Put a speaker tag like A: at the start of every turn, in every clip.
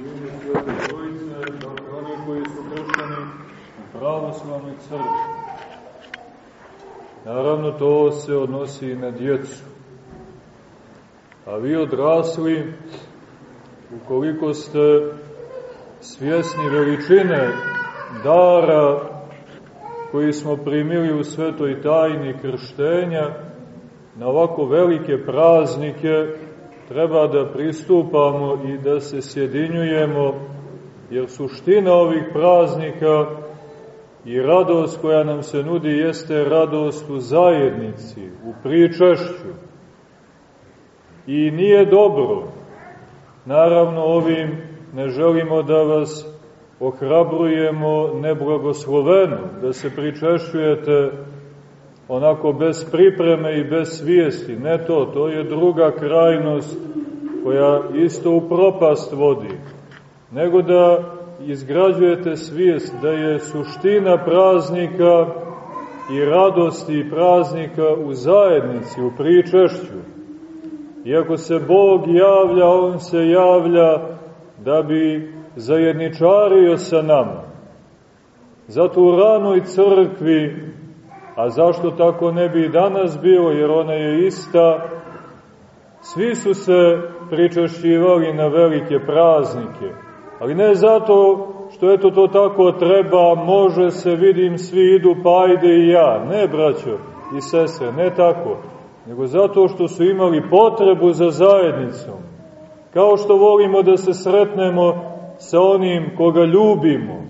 A: ime Svete Trojice, dakle oni koji su kršteni u pravoslavnoj crkvi. Naravno, to se odnosi i na djecu. A vi odrasli, ukoliko ste svjesni veličine dara koji smo primili u svetoj tajni krštenja, na ovako velike praznike treba da pristupamo i da se sjedinjujemo, jer suština ovih praznika i radost koja nam se nudi jeste radost u zajednici, u pričašću. I nije dobro, naravno ovim ne želimo da vas ohrabrujemo neblagosloveno, da se pričešćujete onako bez pripreme i bez svijesti. Ne to, to je druga krajnost koja isto u propast vodi. Nego da izgrađujete svijest da je suština praznika i radosti praznika u zajednici, u pričešću. Iako se Bog javlja, On se javlja da bi zajedničario sa nama. Zato u ranoj crkvi, a zašto tako ne bi i danas bilo, jer ona je ista, svi su se pričešćivali na velike praznike. Ali ne zato što eto to tako treba, može se, vidim, svi idu, pa ajde i ja. Ne, braćo i sestre, ne tako. Nego zato što su imali potrebu za zajednicom. Kao što volimo da se sretnemo sa onim koga ljubimo,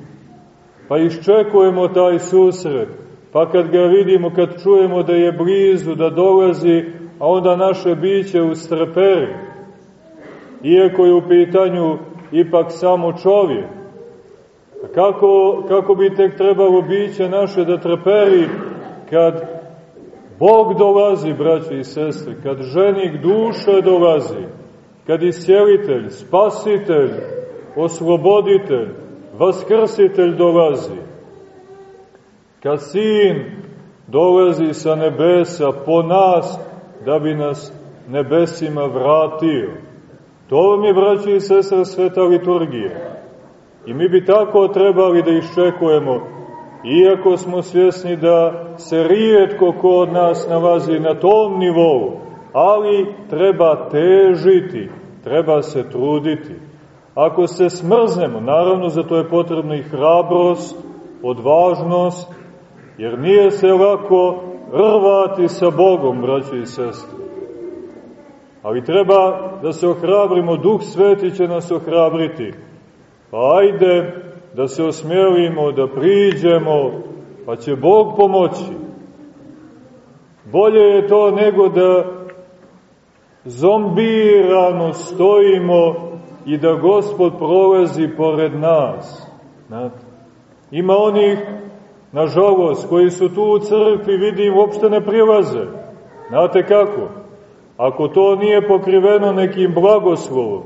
A: pa iščekujemo taj susret, pa kad ga vidimo, kad čujemo da je blizu, da dolazi, a onda naše biće ustreperi, iako je u pitanju ipak samo čovjek. A kako, kako bi tek trebalo biće naše da treperi kad Bog dolazi, braće i sestre, kad ženik duše dolazi, kad iscelitelj, spasitelj, osloboditelj, vaskrsitelj dolazi, kad sin dolazi sa nebesa po nas da bi nas nebesima vratio. To vam je, braći i sestra, sveta liturgija. I mi bi tako trebali da iščekujemo, iako smo svjesni da se rijetko ko od nas nalazi na tom nivou, ali treba težiti, treba se truditi. Ako se smrznemo, naravno za to je potrebna i hrabrost, odvažnost, jer nije se lako rvati sa Bogom, braći i sestri. Ali treba da se ohrabrimo, Duh Sveti će nas ohrabriti. Pa ajde da se osmjelimo, da priđemo, pa će Bog pomoći. Bolje je to nego da zombirano stojimo i da Gospod prolazi pored nas. Ima onih, nažalost, koji su tu u crkvi, vidim, uopšte ne prilaze. Znate kako? Ako to nije pokriveno nekim blagoslovom,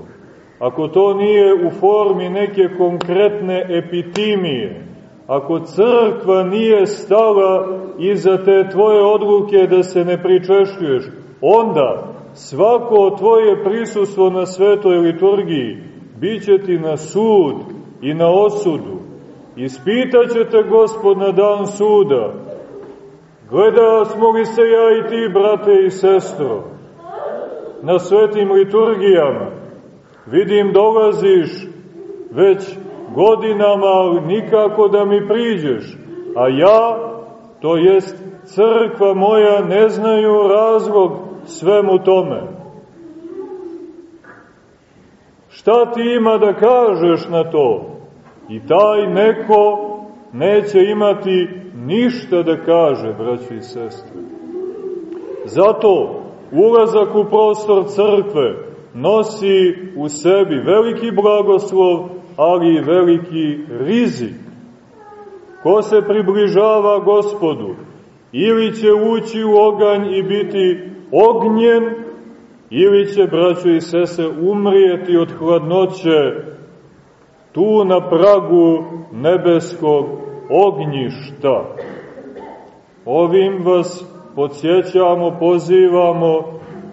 A: ako to nije u formi neke konkretne epitimije, ako crkva nije stala iza te tvoje odluke da se ne pričešljuješ, onda svako tvoje prisustvo na svetoj liturgiji bit ti na sud i na osudu. Ispitaće te gospod na dan suda. Gleda smo li se ja i ti, brate i sestro, na svetim liturgijama. Vidim dolaziš već godinama, ali nikako da mi priđeš. A ja, to jest crkva moja, ne znaju razlog svemu tome. Šta ti ima da kažeš na to? I taj neko neće imati ništa da kaže, braći i sestre. Zato ulazak u prostor crkve nosi u sebi veliki blagoslov, ali i veliki rizik. Ko se približava gospodu, ili će ući u oganj i biti ognjen, ili će, braćo i sese, umrijeti od hladnoće tu na pragu nebeskog ognjišta. Ovim vas podsjećamo, pozivamo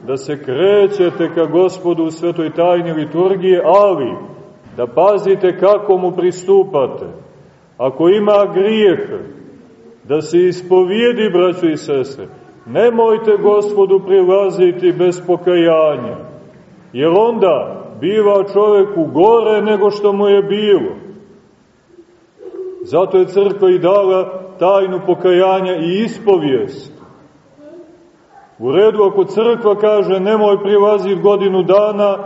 A: da se krećete ka gospodu u svetoj tajni liturgije, ali da pazite kako mu pristupate. Ako ima grijeh, da se ispovijedi, braćo i sestre, nemojte gospodu prilaziti bez pokajanja, jer onda biva čoveku gore nego što mu je bilo. Zato je crkva i dala tajnu pokajanja i ispovijest. U redu, ako crkva kaže nemoj prilaziti godinu dana,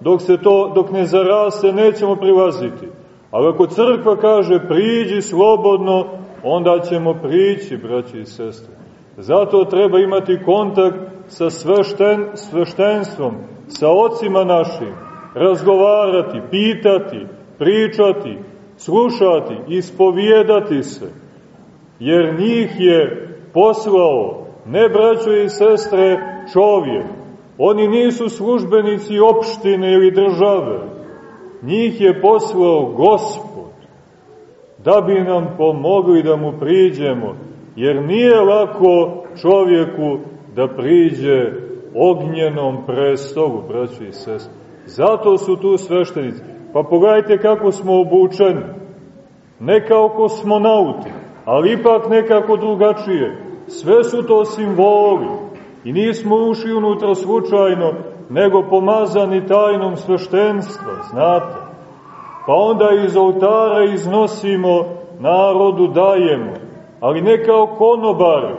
A: dok, se to, dok ne zaraste, nećemo prilaziti. Ali ako crkva kaže priđi slobodno, onda ćemo prići, braći i sestre. Zato treba imati kontakt sa svešten, sveštenstvom, sa ocima našim, razgovarati, pitati, pričati, slušati, ispovijedati se, jer njih je poslao, ne braćo i sestre, čovjek. Oni nisu službenici opštine ili države. Njih je poslao Gospod, da bi nam pomogli da mu priđemo, jer nije lako čovjeku da priđe ognjenom prestolu, braćo i sestre. Zato su tu sveštenici. Pa pogledajte kako smo obučeni. Ne kao kosmonauti, ali ipak nekako drugačije. Sve su to simboli. I nismo ušli unutra slučajno, nego pomazani tajnom sveštenstva, znate. Pa onda iz oltara iznosimo, narodu dajemo, ali ne kao konobari,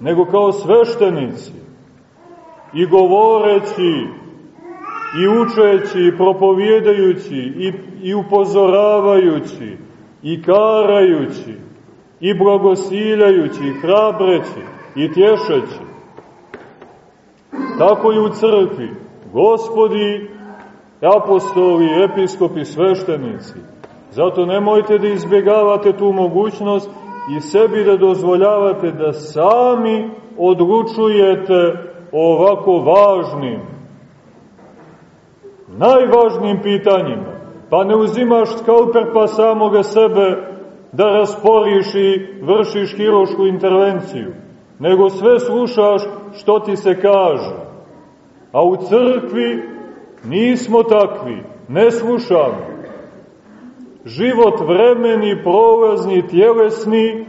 A: nego kao sveštenici. I govoreći, i učeći, i propovjedajući, i, i upozoravajući, i karajući, i blagosiljajući, i hrabreći, i tješeći. Tako i u crkvi. Gospodi, apostoli, episkopi, sveštenici. Zato nemojte da izbjegavate tu mogućnost i sebi da dozvoljavate da sami odlučujete ovako važnim, najvažnijim pitanjima. Pa ne uzimaš skalper pa samoga sebe da rasporiš i vršiš hirošku intervenciju, nego sve slušaš što ti se kaže. A u crkvi nismo takvi, ne slušamo. Život vremeni, prolazni, tjelesni,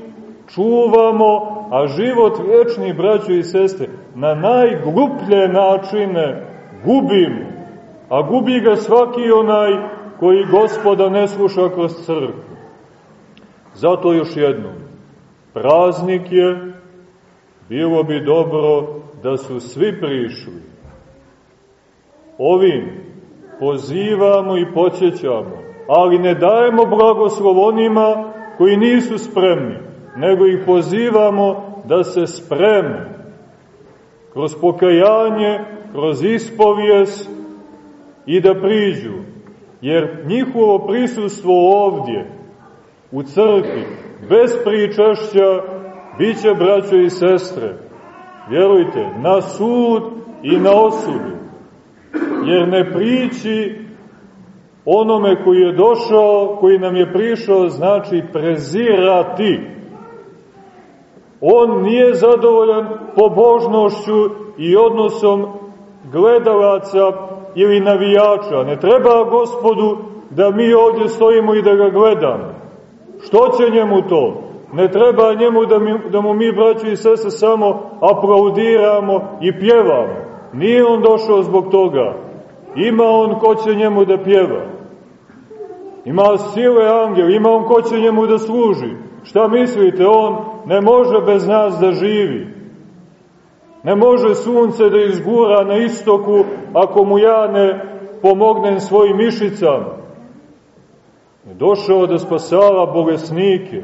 A: čuvamo, a život vječni, braćo i sestre, na najgluplje načine gubimo. A gubi ga svaki onaj koji gospoda ne sluša kroz crkvu. Zato još jedno, praznik je, bilo bi dobro da su svi prišli. Ovim pozivamo i podsjećamo, ali ne dajemo blagoslov onima koji nisu spremni, nego ih pozivamo da se spreme kroz pokajanje, kroz ispovijest i da priđu, jer njihovo prisustvo ovdje, u crkvi, bez pričašća, bit će, braćo i sestre, vjerujte, na sud i na osudu, jer ne prići onome koji je došao, koji nam je prišao, znači prezirati. On nije zadovoljan pobožnošću i odnosom gledalaca ili navijača. Ne treba gospodu da mi ovdje stojimo i da ga gledamo. Što će njemu to? Ne treba njemu da, mi, da mu mi, braći i sese, samo aplaudiramo i pjevamo. Nije on došao zbog toga. Ima on ko će njemu da pjeva. Ima sile angel, ima on ko će njemu da služi. Šta mislite, on ne može bez nas da živi. Ne može sunce da izgura na istoku ako mu ja ne pomognem svojim mišicama. Je došao da spasava bolesnike,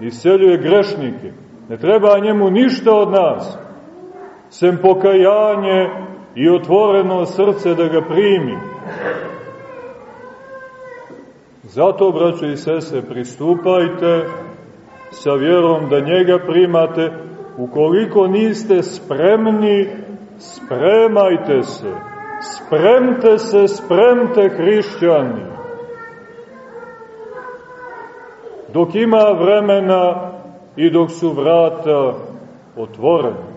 A: iseljuje grešnike. Ne treba njemu ništa od nas, sem pokajanje i otvoreno srce da ga primi. Zato, braćo i sese, pristupajte sa vjerom da njega primate. Ukoliko niste spremni, spremajte se. Spremte se, spremte hrišćani. Dok ima vremena i dok su vrata otvorene.